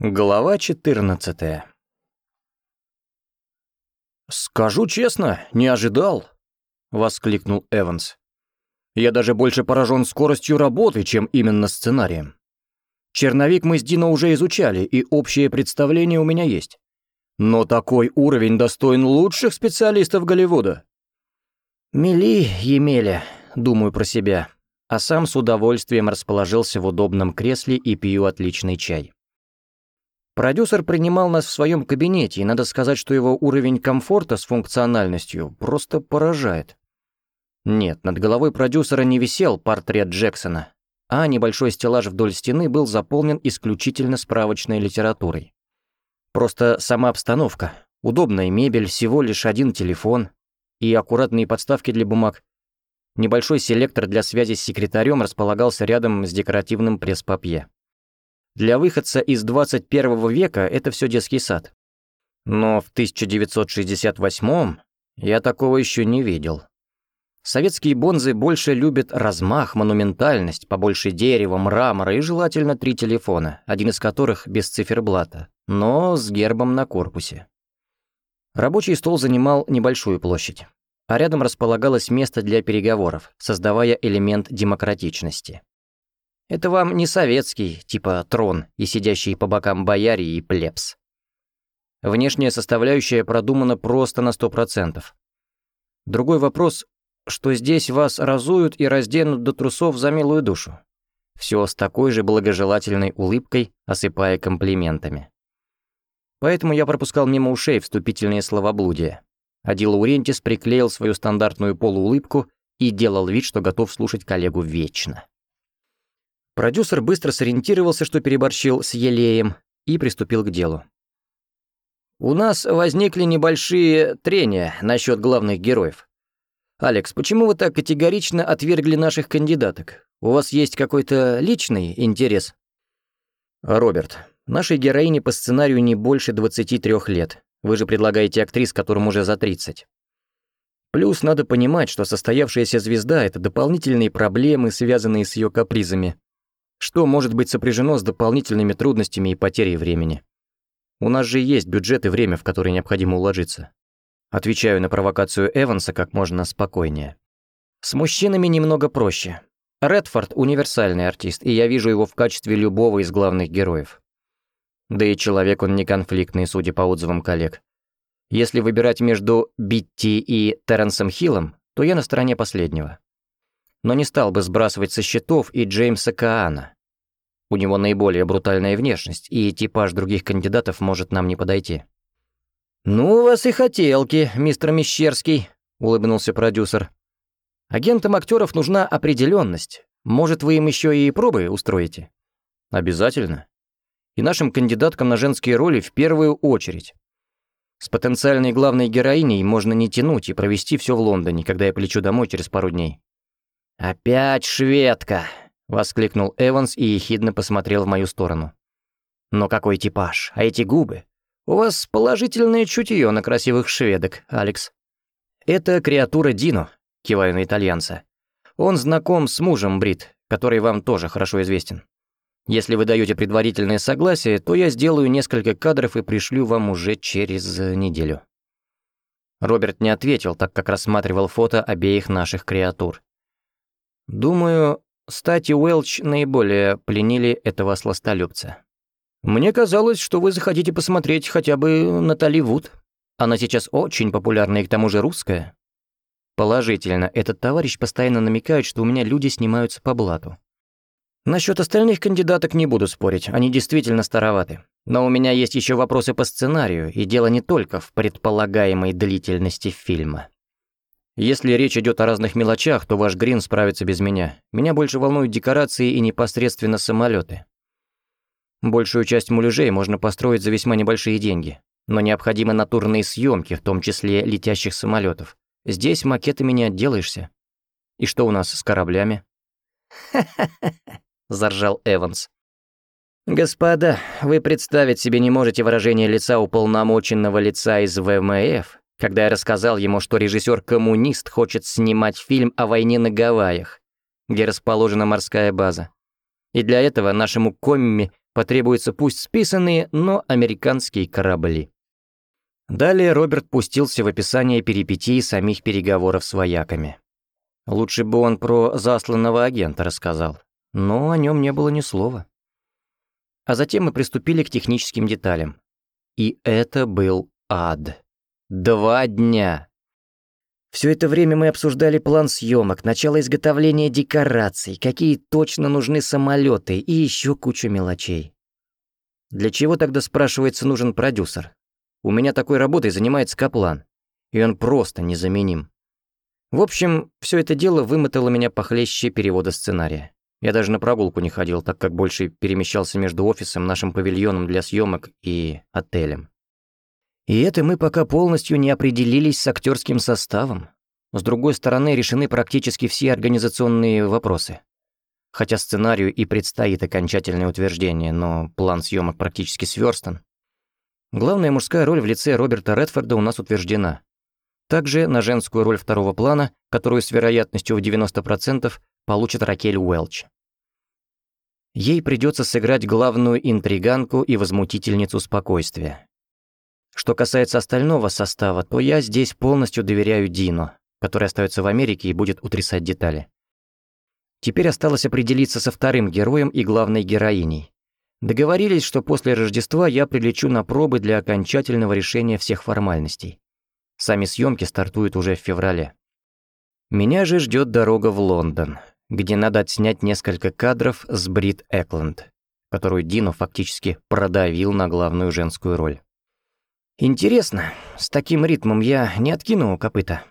Глава 14 «Скажу честно, не ожидал», — воскликнул Эванс. «Я даже больше поражен скоростью работы, чем именно сценарием. Черновик мы с Дино уже изучали, и общее представление у меня есть. Но такой уровень достоин лучших специалистов Голливуда». «Мели, Емеля», — думаю про себя, а сам с удовольствием расположился в удобном кресле и пью отличный чай. Продюсер принимал нас в своем кабинете, и надо сказать, что его уровень комфорта с функциональностью просто поражает. Нет, над головой продюсера не висел портрет Джексона, а небольшой стеллаж вдоль стены был заполнен исключительно справочной литературой. Просто сама обстановка, удобная мебель, всего лишь один телефон и аккуратные подставки для бумаг. Небольшой селектор для связи с секретарем располагался рядом с декоративным пресс-папье. Для выходца из 21 века это все детский сад. Но в 1968 я такого еще не видел. Советские бонзы больше любят размах, монументальность, побольше дерева, мрамора и желательно три телефона, один из которых без циферблата, но с гербом на корпусе. Рабочий стол занимал небольшую площадь, а рядом располагалось место для переговоров, создавая элемент демократичности. Это вам не советский, типа трон и сидящие по бокам бояре и плебс. Внешняя составляющая продумана просто на сто процентов. Другой вопрос, что здесь вас разуют и разденут до трусов за милую душу. Все с такой же благожелательной улыбкой, осыпая комплиментами. Поэтому я пропускал мимо ушей вступительные словоблудия. А Ди Лаурентис приклеил свою стандартную полуулыбку и делал вид, что готов слушать коллегу вечно. Продюсер быстро сориентировался, что переборщил с елеем, и приступил к делу. «У нас возникли небольшие трения насчет главных героев. Алекс, почему вы так категорично отвергли наших кандидаток? У вас есть какой-то личный интерес?» «Роберт, нашей героине по сценарию не больше 23 лет. Вы же предлагаете актрис, которым уже за 30. Плюс надо понимать, что состоявшаяся звезда — это дополнительные проблемы, связанные с ее капризами что может быть сопряжено с дополнительными трудностями и потерей времени. У нас же есть бюджет и время, в которое необходимо уложиться. Отвечаю на провокацию Эванса как можно спокойнее. С мужчинами немного проще. Редфорд — универсальный артист, и я вижу его в качестве любого из главных героев. Да и человек он не конфликтный, судя по отзывам коллег. Если выбирать между Битти и Терренсом Хиллом, то я на стороне последнего. Но не стал бы сбрасывать со счетов и Джеймса Каана. У него наиболее брутальная внешность, и типаж других кандидатов может нам не подойти». «Ну, у вас и хотелки, мистер Мещерский», — улыбнулся продюсер. «Агентам актеров нужна определенность. Может, вы им еще и пробы устроите?» «Обязательно. И нашим кандидаткам на женские роли в первую очередь. С потенциальной главной героиней можно не тянуть и провести все в Лондоне, когда я полечу домой через пару дней». «Опять шведка!» — воскликнул Эванс и ехидно посмотрел в мою сторону. «Но какой типаж, а эти губы? У вас положительное чутье на красивых шведок, Алекс». «Это креатура Дино», — киваю на итальянца. «Он знаком с мужем Брит, который вам тоже хорошо известен. Если вы даете предварительное согласие, то я сделаю несколько кадров и пришлю вам уже через неделю». Роберт не ответил, так как рассматривал фото обеих наших креатур. Думаю, Стати Уэлч наиболее пленили этого сластолюбца. «Мне казалось, что вы захотите посмотреть хотя бы Натали Вуд. Она сейчас очень популярна и к тому же русская». Положительно, этот товарищ постоянно намекает, что у меня люди снимаются по блату. Насчет остальных кандидаток не буду спорить, они действительно староваты. Но у меня есть еще вопросы по сценарию, и дело не только в предполагаемой длительности фильма. Если речь идет о разных мелочах, то ваш Грин справится без меня. Меня больше волнуют декорации и непосредственно самолеты. Большую часть муляжей можно построить за весьма небольшие деньги, но необходимы натурные съемки, в том числе летящих самолетов. Здесь макетами не отделаешься. И что у нас с кораблями? «Ха-ха-ха», — заржал Эванс. «Господа, вы представить себе не можете выражение лица уполномоченного лица из ВМФ, когда я рассказал ему, что режиссер-коммунист хочет снимать фильм о войне на Гавайях, где расположена морская база. И для этого нашему комми Потребуются пусть списанные, но американские корабли. Далее Роберт пустился в описание перипетий самих переговоров с вояками. Лучше бы он про засланного агента рассказал, но о нем не было ни слова. А затем мы приступили к техническим деталям. И это был ад. Два дня. Все это время мы обсуждали план съемок, начало изготовления декораций, какие точно нужны самолеты и еще кучу мелочей. Для чего тогда, спрашивается, нужен продюсер? У меня такой работой занимается Каплан, и он просто незаменим. В общем, все это дело вымотало меня похлеще перевода сценария. Я даже на прогулку не ходил, так как больше перемещался между офисом, нашим павильоном для съемок и отелем. И это мы пока полностью не определились с актерским составом. С другой стороны, решены практически все организационные вопросы. Хотя сценарию и предстоит окончательное утверждение, но план съемок практически сверстан. Главная мужская роль в лице Роберта Редфорда у нас утверждена. Также на женскую роль второго плана, которую с вероятностью в 90% получит Ракель Уэлч. Ей придется сыграть главную интриганку и возмутительницу спокойствия. Что касается остального состава, то я здесь полностью доверяю Дину, который остается в Америке и будет утрясать детали. Теперь осталось определиться со вторым героем и главной героиней. Договорились, что после Рождества я прилечу на пробы для окончательного решения всех формальностей. Сами съемки стартуют уже в феврале. Меня же ждет дорога в Лондон, где надо отснять несколько кадров с Брит Экленд, которую Дино фактически продавил на главную женскую роль. Интересно, с таким ритмом я не откину копыта.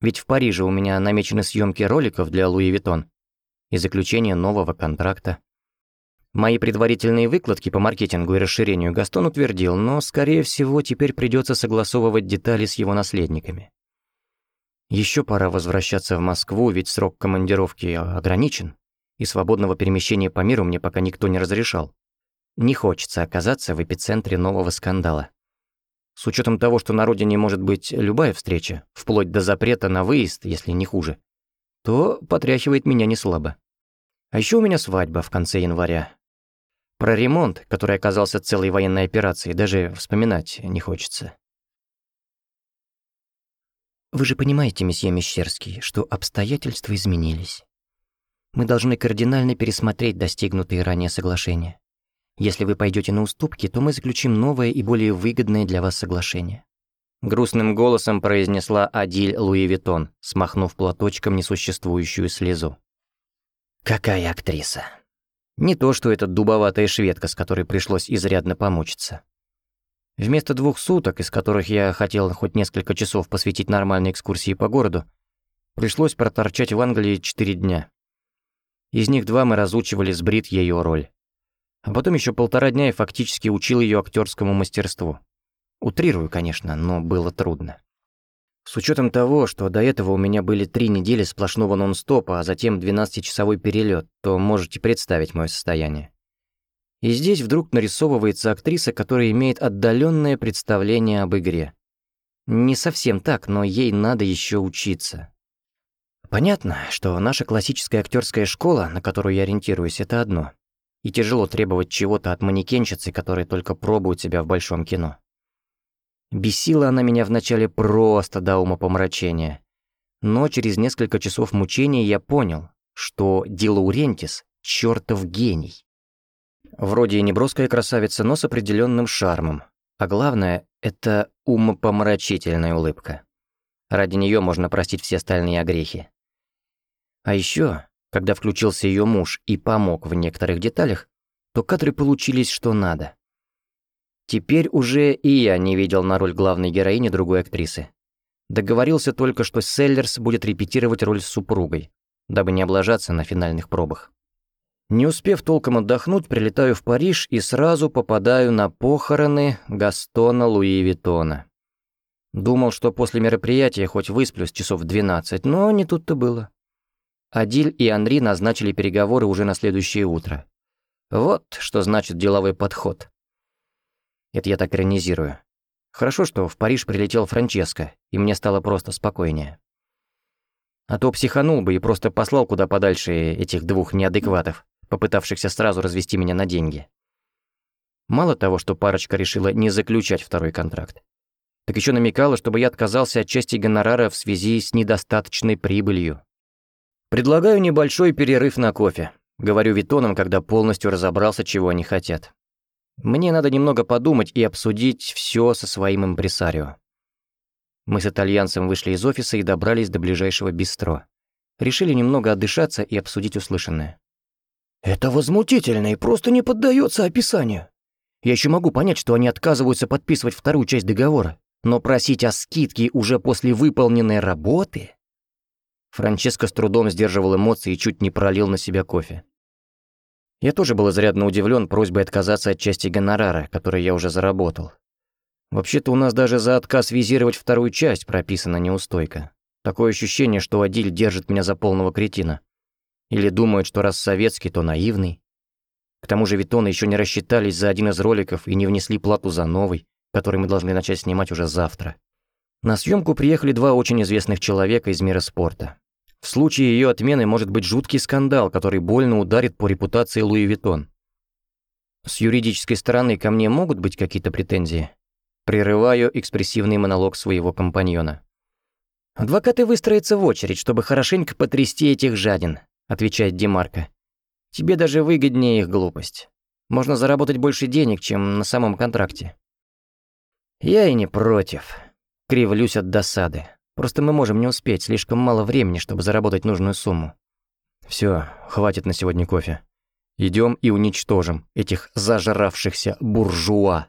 Ведь в Париже у меня намечены съемки роликов для Луи Виттон и заключение нового контракта. Мои предварительные выкладки по маркетингу и расширению Гастон утвердил, но, скорее всего, теперь придется согласовывать детали с его наследниками. Еще пора возвращаться в Москву, ведь срок командировки ограничен, и свободного перемещения по миру мне пока никто не разрешал. Не хочется оказаться в эпицентре нового скандала. С учетом того, что на родине может быть любая встреча, вплоть до запрета на выезд, если не хуже, то потряхивает меня не слабо. А еще у меня свадьба в конце января. Про ремонт, который оказался целой военной операцией, даже вспоминать не хочется. Вы же понимаете, месье Мещерский, что обстоятельства изменились. Мы должны кардинально пересмотреть достигнутые ранее соглашения. Если вы пойдете на уступки, то мы заключим новое и более выгодное для вас соглашение». Грустным голосом произнесла Адиль Луи Виттон, смахнув платочком несуществующую слезу. «Какая актриса!» Не то, что эта дубоватая шведка, с которой пришлось изрядно помучиться. Вместо двух суток, из которых я хотел хоть несколько часов посвятить нормальной экскурсии по городу, пришлось проторчать в Англии четыре дня. Из них два мы разучивали с Брит ее роль. А потом еще полтора дня я фактически учил ее актерскому мастерству. Утрирую, конечно, но было трудно. С учетом того, что до этого у меня были три недели сплошного нон-стопа, а затем 12-часовой перелет, то можете представить мое состояние. И здесь вдруг нарисовывается актриса, которая имеет отдаленное представление об игре. Не совсем так, но ей надо еще учиться. Понятно, что наша классическая актерская школа, на которую я ориентируюсь, это одно и тяжело требовать чего-то от манекенщицы, которая только пробует себя в большом кино. Бесила она меня вначале просто до умопомрачения. Но через несколько часов мучений я понял, что Дилаурентис — чертов гений. Вроде и неброская красавица, но с определенным шармом. А главное — это умопомрачительная улыбка. Ради нее можно простить все остальные огрехи. А еще когда включился ее муж и помог в некоторых деталях, то кадры получились что надо. Теперь уже и я не видел на роль главной героини другой актрисы. Договорился только, что Селлерс будет репетировать роль с супругой, дабы не облажаться на финальных пробах. Не успев толком отдохнуть, прилетаю в Париж и сразу попадаю на похороны Гастона Луи Виттона. Думал, что после мероприятия хоть высплюсь часов в 12, но не тут-то было. Адиль и Анри назначили переговоры уже на следующее утро. Вот что значит деловой подход. Это я так иронизирую. Хорошо, что в Париж прилетел Франческо, и мне стало просто спокойнее. А то психанул бы и просто послал куда подальше этих двух неадекватов, попытавшихся сразу развести меня на деньги. Мало того, что парочка решила не заключать второй контракт, так еще намекала, чтобы я отказался от части гонорара в связи с недостаточной прибылью. «Предлагаю небольшой перерыв на кофе», — говорю Витонам, когда полностью разобрался, чего они хотят. «Мне надо немного подумать и обсудить все со своим импресарио». Мы с итальянцем вышли из офиса и добрались до ближайшего бистро. Решили немного отдышаться и обсудить услышанное. «Это возмутительно и просто не поддается описанию. Я еще могу понять, что они отказываются подписывать вторую часть договора, но просить о скидке уже после выполненной работы...» Франческо с трудом сдерживал эмоции и чуть не пролил на себя кофе. Я тоже был изрядно удивлен просьбой отказаться от части гонорара, который я уже заработал. Вообще-то у нас даже за отказ визировать вторую часть прописана неустойка. Такое ощущение, что Адиль держит меня за полного кретина. Или думает, что раз советский, то наивный. К тому же Витоны еще не рассчитались за один из роликов и не внесли плату за новый, который мы должны начать снимать уже завтра. На съемку приехали два очень известных человека из мира спорта. В случае ее отмены может быть жуткий скандал, который больно ударит по репутации Луи Витон. С юридической стороны ко мне могут быть какие-то претензии? Прерываю экспрессивный монолог своего компаньона. «Адвокаты выстроятся в очередь, чтобы хорошенько потрясти этих жадин», отвечает Демарко. «Тебе даже выгоднее их глупость. Можно заработать больше денег, чем на самом контракте». «Я и не против», кривлюсь от досады. Просто мы можем не успеть, слишком мало времени, чтобы заработать нужную сумму. Все, хватит на сегодня кофе. Идем и уничтожим этих зажравшихся буржуа.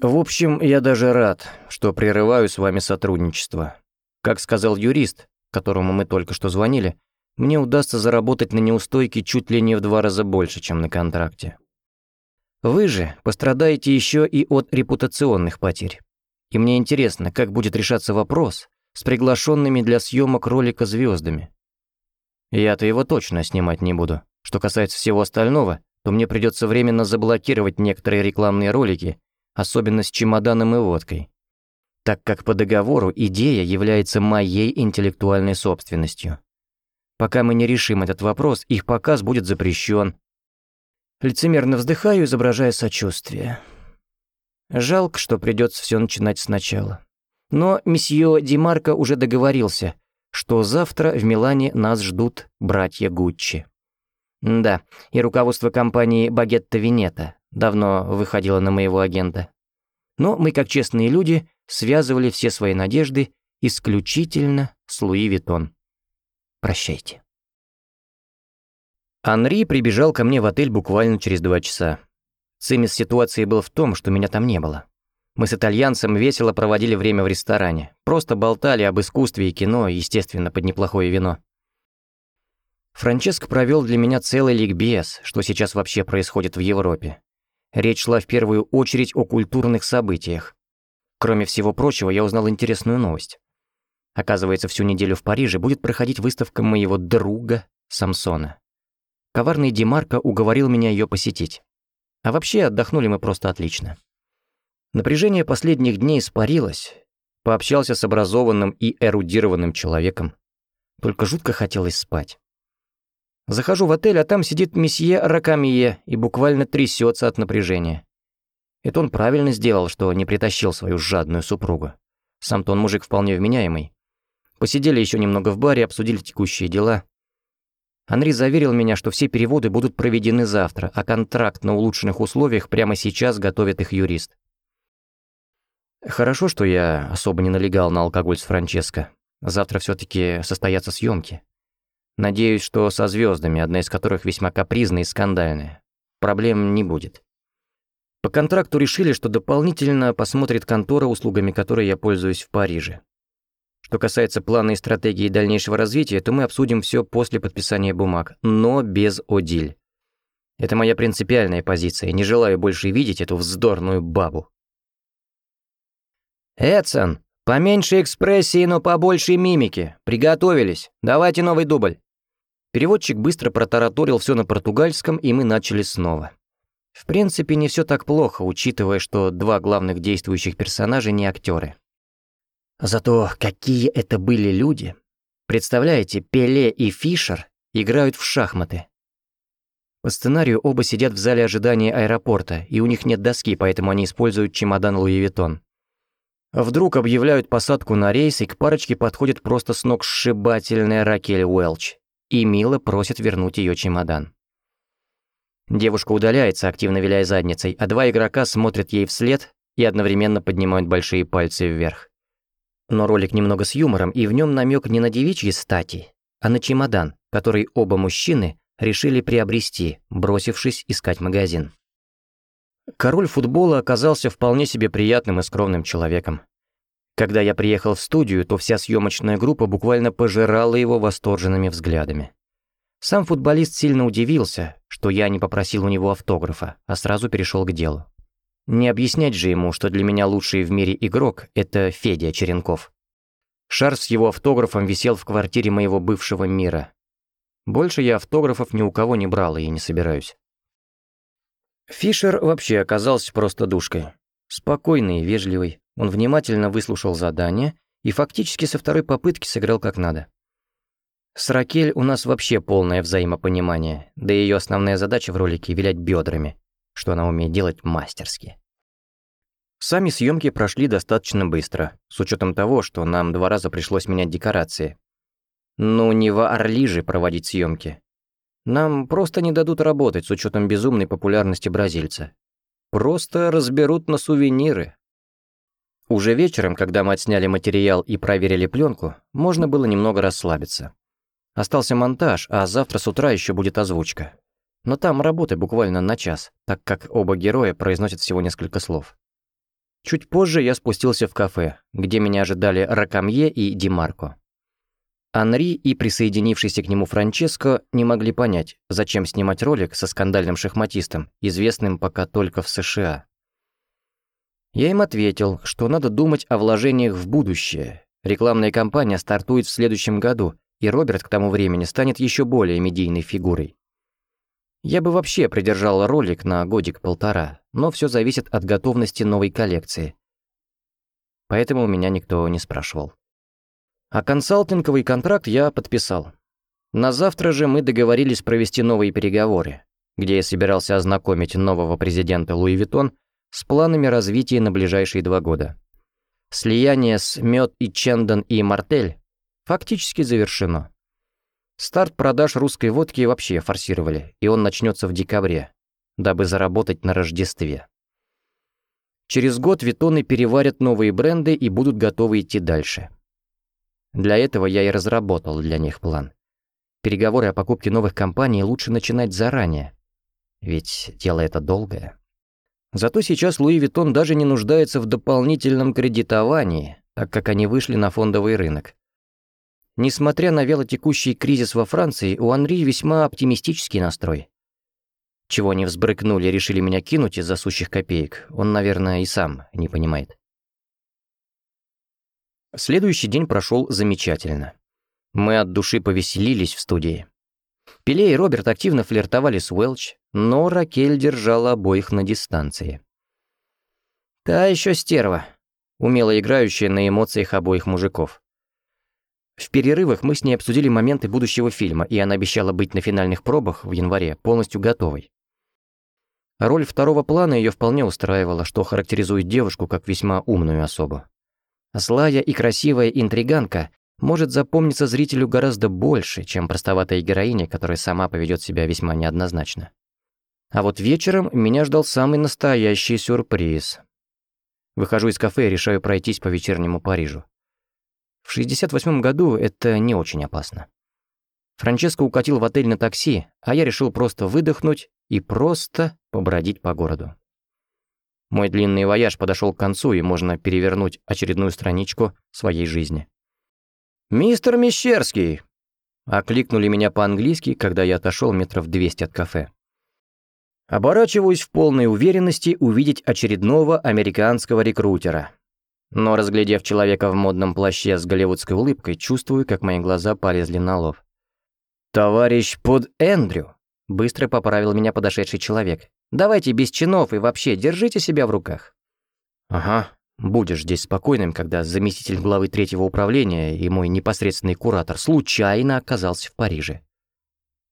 В общем, я даже рад, что прерываю с вами сотрудничество. Как сказал юрист, которому мы только что звонили, мне удастся заработать на неустойке чуть ли не в два раза больше, чем на контракте. Вы же пострадаете еще и от репутационных потерь. И мне интересно, как будет решаться вопрос с приглашенными для съемок ролика звездами. Я-то его точно снимать не буду. Что касается всего остального, то мне придется временно заблокировать некоторые рекламные ролики, особенно с чемоданом и водкой. Так как по договору идея является моей интеллектуальной собственностью. Пока мы не решим этот вопрос, их показ будет запрещен. Лицемерно вздыхаю, изображая сочувствие. Жалко, что придется все начинать сначала. Но месье Димарко уже договорился, что завтра в Милане нас ждут братья Гуччи. Да, и руководство компании «Bottega Veneta» давно выходило на моего агента. Но мы, как честные люди, связывали все свои надежды исключительно с Louis Vuitton. Прощайте. Анри прибежал ко мне в отель буквально через два часа. Цимес ситуации был в том, что меня там не было. Мы с итальянцем весело проводили время в ресторане. Просто болтали об искусстве и кино, естественно, под неплохое вино. Франческо провел для меня целый ликбез, что сейчас вообще происходит в Европе. Речь шла в первую очередь о культурных событиях. Кроме всего прочего, я узнал интересную новость. Оказывается, всю неделю в Париже будет проходить выставка моего друга Самсона. Коварный Демарко уговорил меня ее посетить. А вообще, отдохнули мы просто отлично. Напряжение последних дней испарилось. Пообщался с образованным и эрудированным человеком. Только жутко хотелось спать. Захожу в отель, а там сидит месье Ракамие и буквально трясется от напряжения. Это он правильно сделал, что не притащил свою жадную супругу. Сам-то он мужик вполне вменяемый. Посидели еще немного в баре, обсудили текущие дела. Анри заверил меня, что все переводы будут проведены завтра, а контракт на улучшенных условиях прямо сейчас готовит их юрист. Хорошо, что я особо не налегал на алкоголь с Франческо. Завтра все таки состоятся съемки. Надеюсь, что со звездами, одна из которых весьма капризная и скандальная. Проблем не будет. По контракту решили, что дополнительно посмотрит контора, услугами которой я пользуюсь в Париже. Что касается плана и стратегии дальнейшего развития, то мы обсудим все после подписания бумаг, но без Одиль. Это моя принципиальная позиция, не желаю больше видеть эту вздорную бабу. «Эдсон, поменьше экспрессии, но побольше мимики. Приготовились. Давайте новый дубль». Переводчик быстро протараторил все на португальском, и мы начали снова. В принципе, не все так плохо, учитывая, что два главных действующих персонажа не актеры. Зато какие это были люди. Представляете, Пеле и Фишер играют в шахматы. По сценарию оба сидят в зале ожидания аэропорта, и у них нет доски, поэтому они используют чемодан Луи Виттон. Вдруг объявляют посадку на рейс, и к парочке подходит просто с ног сшибательная Ракель Уэлч, и Мила просит вернуть ее чемодан. Девушка удаляется, активно виляя задницей, а два игрока смотрят ей вслед и одновременно поднимают большие пальцы вверх. Но ролик немного с юмором, и в нем намек не на девичьи стати, а на чемодан, который оба мужчины решили приобрести, бросившись искать магазин. Король футбола оказался вполне себе приятным и скромным человеком. Когда я приехал в студию, то вся съемочная группа буквально пожирала его восторженными взглядами. Сам футболист сильно удивился, что я не попросил у него автографа, а сразу перешел к делу. Не объяснять же ему, что для меня лучший в мире игрок – это Федя Черенков. Шар с его автографом висел в квартире моего бывшего мира. Больше я автографов ни у кого не брал и не собираюсь. Фишер вообще оказался просто душкой. Спокойный и вежливый, он внимательно выслушал задание и фактически со второй попытки сыграл как надо. С Ракель у нас вообще полное взаимопонимание, да и ее основная задача в ролике — вилять бедрами, что она умеет делать мастерски. Сами съемки прошли достаточно быстро, с учетом того, что нам два раза пришлось менять декорации. Ну, не в Орли же проводить съемки. Нам просто не дадут работать с учетом безумной популярности бразильца. Просто разберут на сувениры. Уже вечером, когда мы отсняли материал и проверили пленку, можно было немного расслабиться. Остался монтаж, а завтра с утра еще будет озвучка. Но там работы буквально на час, так как оба героя произносят всего несколько слов. Чуть позже я спустился в кафе, где меня ожидали Ракамье и Димарко. Анри и присоединившийся к нему Франческо не могли понять, зачем снимать ролик со скандальным шахматистом, известным пока только в США. Я им ответил, что надо думать о вложениях в будущее. Рекламная кампания стартует в следующем году, и Роберт к тому времени станет еще более медийной фигурой. Я бы вообще придержал ролик на годик-полтора, но все зависит от готовности новой коллекции. Поэтому у меня никто не спрашивал. А консалтинговый контракт я подписал. На завтра же мы договорились провести новые переговоры, где я собирался ознакомить нового президента Louis Vuitton с планами развития на ближайшие два года. Слияние с Moët & Chandon и Martell фактически завершено. Старт продаж русской водки вообще форсировали, и он начнется в декабре, дабы заработать на Рождестве. Через год Витоны переварят новые бренды и будут готовы идти дальше. Для этого я и разработал для них план. Переговоры о покупке новых компаний лучше начинать заранее, ведь дело это долгое. Зато сейчас Луи Виттон даже не нуждается в дополнительном кредитовании, так как они вышли на фондовый рынок. Несмотря на вялотекущий кризис во Франции, у Анри весьма оптимистический настрой. Чего они взбрыкнули, решили меня кинуть из-за сущих копеек, он, наверное, и сам не понимает. Следующий день прошел замечательно. Мы от души повеселились в студии. Пеле и Роберт активно флиртовали с Уэлч, но Ракель держала обоих на дистанции. Та еще стерва, умело играющая на эмоциях обоих мужиков. В перерывах мы с ней обсудили моменты будущего фильма, и она обещала быть на финальных пробах в январе полностью готовой. Роль второго плана ее вполне устраивала, что характеризует девушку как весьма умную особу. Злая и красивая интриганка может запомниться зрителю гораздо больше, чем простоватая героиня, которая сама поведет себя весьма неоднозначно. А вот вечером меня ждал самый настоящий сюрприз. Выхожу из кафе и решаю пройтись по вечернему Парижу. В 68 году это не очень опасно. Франческо укатил в отель на такси, а я решил просто выдохнуть и просто побродить по городу. Мой длинный вояж подошел к концу, и можно перевернуть очередную страничку своей жизни. «Мистер Мещерский!» Окликнули меня по-английски, когда я отошел метров 200 от кафе. Оборачиваюсь в полной уверенности увидеть очередного американского рекрутера. Но, разглядев человека в модном плаще с голливудской улыбкой, чувствую, как мои глаза полезли на лоб. «Товарищ под Эндрю!» — быстро поправил меня подошедший человек. «Давайте без чинов и вообще держите себя в руках». «Ага, будешь здесь спокойным, когда заместитель главы третьего управления и мой непосредственный куратор случайно оказался в Париже».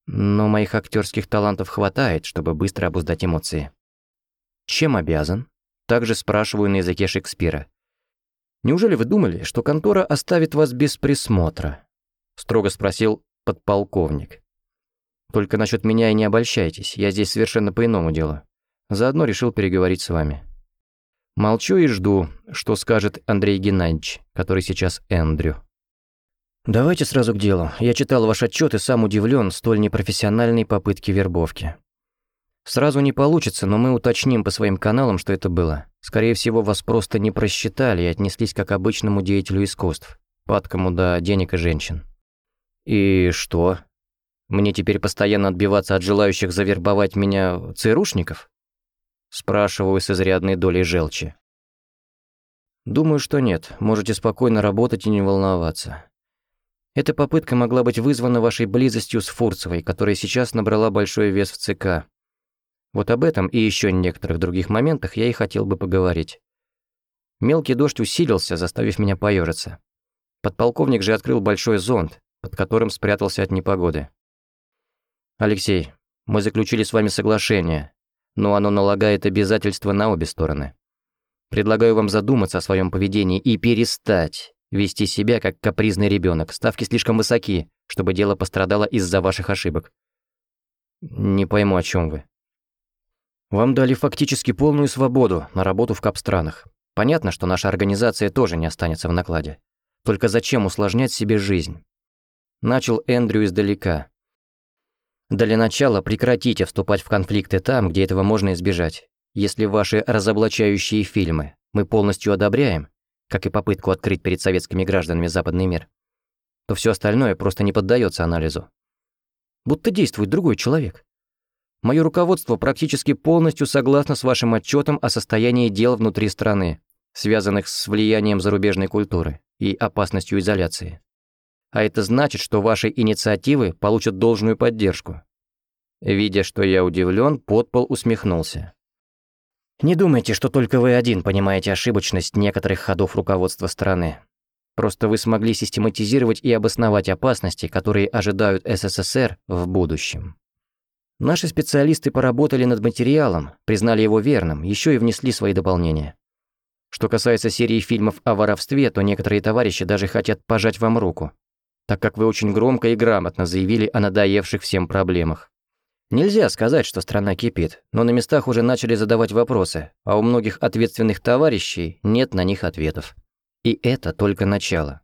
Но моих актерских талантов хватает, чтобы быстро обуздать эмоции. Чем обязан? Также спрашиваю на языке Шекспира. Неужели вы думали, что контора оставит вас без присмотра? Строго спросил подполковник. Только насчет меня и не обольщайтесь, я здесь совершенно по иному делу. Заодно решил переговорить с вами. Молчу и жду, что скажет Андрей Геннадьевич, который сейчас Эндрю. Давайте сразу к делу. Я читал ваш отчет и сам удивлен столь непрофессиональной попытке вербовки. Сразу не получится, но мы уточним по своим каналам, что это было. Скорее всего, вас просто не просчитали и отнеслись как обычному деятелю искусств, падкому до денег и женщин. И что? Мне теперь постоянно отбиваться от желающих завербовать меня ЦРУшников? Спрашиваю с изрядной долей желчи. Думаю, что нет. Можете спокойно работать и не волноваться. Эта попытка могла быть вызвана вашей близостью с Фурцевой, которая сейчас набрала большой вес в ЦК. Вот об этом и еще некоторых других моментах я и хотел бы поговорить. Мелкий дождь усилился, заставив меня поежиться. Подполковник же открыл большой зонт, под которым спрятался от непогоды. «Алексей, мы заключили с вами соглашение, но оно налагает обязательства на обе стороны. Предлагаю вам задуматься о своем поведении и перестать вести себя как капризный ребенок. Ставки слишком высоки, чтобы дело пострадало из-за ваших ошибок». «Не пойму, о чем вы». «Вам дали фактически полную свободу на работу в капстранах. Понятно, что наша организация тоже не останется в накладе. Только зачем усложнять себе жизнь?» Начал Эндрю издалека, для начала прекратите вступать в конфликты там, где этого можно избежать. Если ваши разоблачающие фильмы мы полностью одобряем, как и попытку открыть перед советскими гражданами западный мир, то все остальное просто не поддается анализу. Будто действует другой человек. Мое руководство практически полностью согласно с вашим отчетом о состоянии дел внутри страны, связанных с влиянием зарубежной культуры и опасностью изоляции. А это значит, что ваши инициативы получат должную поддержку. Видя, что я удивлен, подпол усмехнулся. Не думайте, что только вы один понимаете ошибочность некоторых ходов руководства страны. Просто вы смогли систематизировать и обосновать опасности, которые ожидают СССР в будущем. Наши специалисты поработали над материалом, признали его верным, еще и внесли свои дополнения. Что касается серии фильмов о воровстве, то некоторые товарищи даже хотят пожать вам руку так как вы очень громко и грамотно заявили о надоевших всем проблемах. Нельзя сказать, что страна кипит, но на местах уже начали задавать вопросы, а у многих ответственных товарищей нет на них ответов. И это только начало.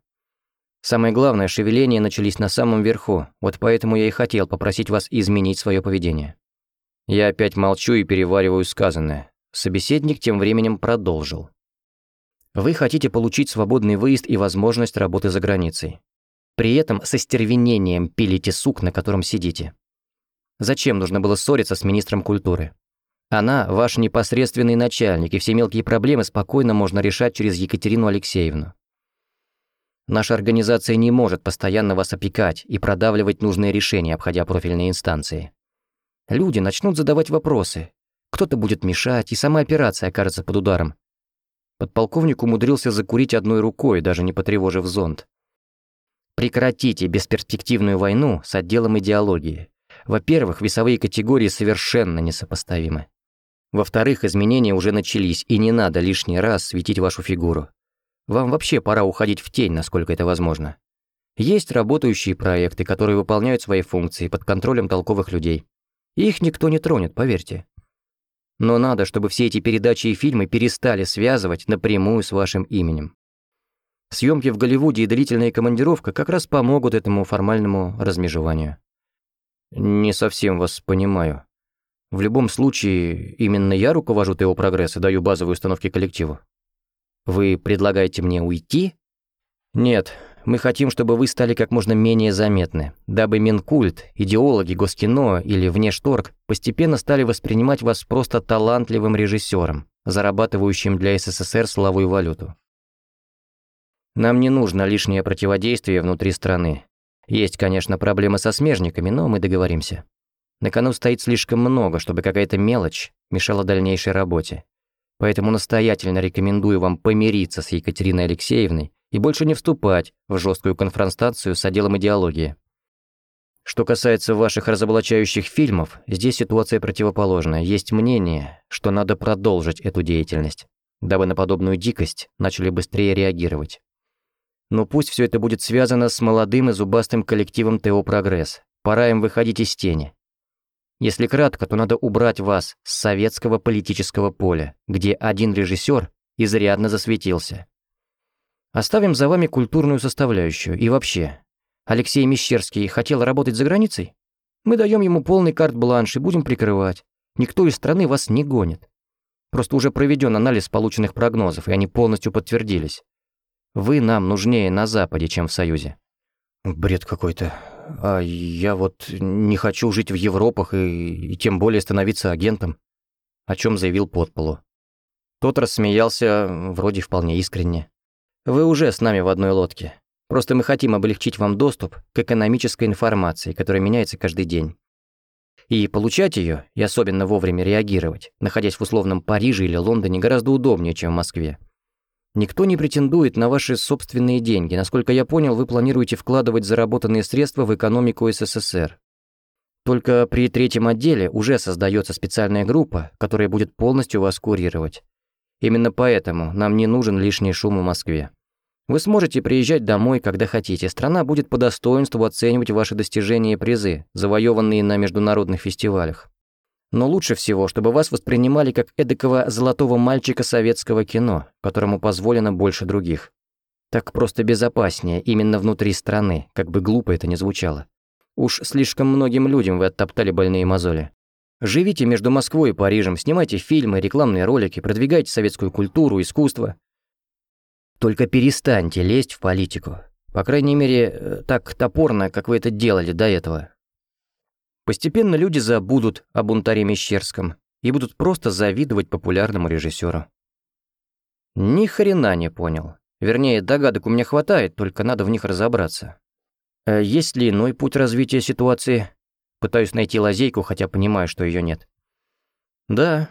Самое главное, шевеления начались на самом верху, вот поэтому я и хотел попросить вас изменить свое поведение. Я опять молчу и перевариваю сказанное. Собеседник тем временем продолжил. Вы хотите получить свободный выезд и возможность работы за границей. При этом со стервенением пилите сук, на котором сидите. Зачем нужно было ссориться с министром культуры? Она – ваш непосредственный начальник, и все мелкие проблемы спокойно можно решать через Екатерину Алексеевну. Наша организация не может постоянно вас опекать и продавливать нужные решения, обходя профильные инстанции. Люди начнут задавать вопросы. Кто-то будет мешать, и сама операция окажется под ударом. Подполковник умудрился закурить одной рукой, даже не потревожив зонт. Прекратите бесперспективную войну с отделом идеологии. Во-первых, весовые категории совершенно несопоставимы. Во-вторых, изменения уже начались, и не надо лишний раз светить вашу фигуру. Вам вообще пора уходить в тень, насколько это возможно. Есть работающие проекты, которые выполняют свои функции под контролем толковых людей. Их никто не тронет, поверьте. Но надо, чтобы все эти передачи и фильмы перестали связывать напрямую с вашим именем. Съемки в Голливуде и длительная командировка как раз помогут этому формальному размежеванию. Не совсем вас понимаю. В любом случае, именно я руковожу ТО «Прогресс» и даю базовые установки коллективу. Вы предлагаете мне уйти? Нет, мы хотим, чтобы вы стали как можно менее заметны, дабы Минкульт, идеологи Госкино или Внешторг постепенно стали воспринимать вас просто талантливым режиссером, зарабатывающим для СССР славу и валюту. Нам не нужно лишнее противодействие внутри страны. Есть, конечно, проблемы со смежниками, но мы договоримся. На кону стоит слишком много, чтобы какая-то мелочь мешала дальнейшей работе. Поэтому настоятельно рекомендую вам помириться с Екатериной Алексеевной и больше не вступать в жесткую конфронтацию с отделом идеологии. Что касается ваших разоблачающих фильмов, здесь ситуация противоположная. Есть мнение, что надо продолжить эту деятельность, дабы на подобную дикость начали быстрее реагировать. Но пусть все это будет связано с молодым и зубастым коллективом ТО «Прогресс». Пора им выходить из тени. Если кратко, то надо убрать вас с советского политического поля, где один режиссер изрядно засветился. Оставим за вами культурную составляющую и вообще, Алексей Мещерский хотел работать за границей? Мы даем ему полный карт-бланш и будем прикрывать. Никто из страны вас не гонит. Просто уже проведен анализ полученных прогнозов, и они полностью подтвердились. Вы нам нужнее на Западе, чем в Союзе. Бред какой-то. А я вот не хочу жить в Европах и, и тем более становиться агентом. О чем заявил подполу. Тот рассмеялся, вроде вполне искренне. Вы уже с нами в одной лодке. Просто мы хотим облегчить вам доступ к экономической информации, которая меняется каждый день. И получать ее, и особенно вовремя реагировать, находясь в условном Париже или Лондоне, гораздо удобнее, чем в Москве. Никто не претендует на ваши собственные деньги. Насколько я понял, вы планируете вкладывать заработанные средства в экономику СССР. Только при третьем отделе уже создается специальная группа, которая будет полностью вас курировать. Именно поэтому нам не нужен лишний шум в Москве. Вы сможете приезжать домой, когда хотите. Страна будет по достоинству оценивать ваши достижения и призы, завоеванные на международных фестивалях. Но лучше всего, чтобы вас воспринимали как эдакого золотого мальчика советского кино, которому позволено больше других. Так просто безопаснее именно внутри страны, как бы глупо это ни звучало. Уж слишком многим людям вы оттоптали больные мозоли. Живите между Москвой и Парижем, снимайте фильмы, рекламные ролики, продвигайте советскую культуру, искусство. Только перестаньте лезть в политику. По крайней мере, э, так топорно, как вы это делали до этого. Постепенно люди забудут о бунтаре Мещерском и будут просто завидовать популярному режиссеру. Ни хрена не понял. Вернее, догадок у меня хватает, только надо в них разобраться. А есть ли иной путь развития ситуации? Пытаюсь найти лазейку, хотя понимаю, что ее нет. Да,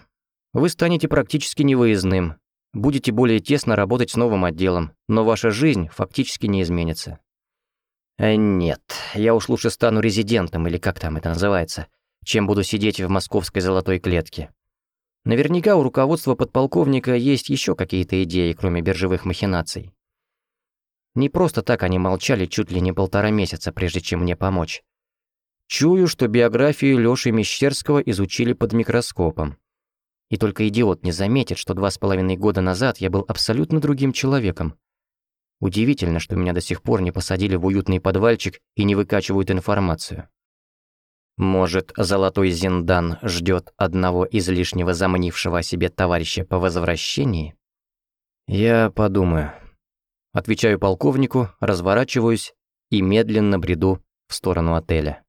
вы станете практически невыездным, Будете более тесно работать с новым отделом, но ваша жизнь фактически не изменится. Э, нет, я уж лучше стану резидентом, или как там это называется, чем буду сидеть в московской золотой клетке. Наверняка у руководства подполковника есть еще какие-то идеи, кроме биржевых махинаций. Не просто так они молчали чуть ли не полтора месяца, прежде чем мне помочь. Чую, что биографию Лёши Мещерского изучили под микроскопом. И только идиот не заметит, что два с половиной года назад я был абсолютно другим человеком. Удивительно, что меня до сих пор не посадили в уютный подвальчик и не выкачивают информацию. Может, золотой Зиндан ждет одного излишнего заманившего о себе товарища по возвращении? Я подумаю. Отвечаю полковнику, разворачиваюсь и медленно бреду в сторону отеля.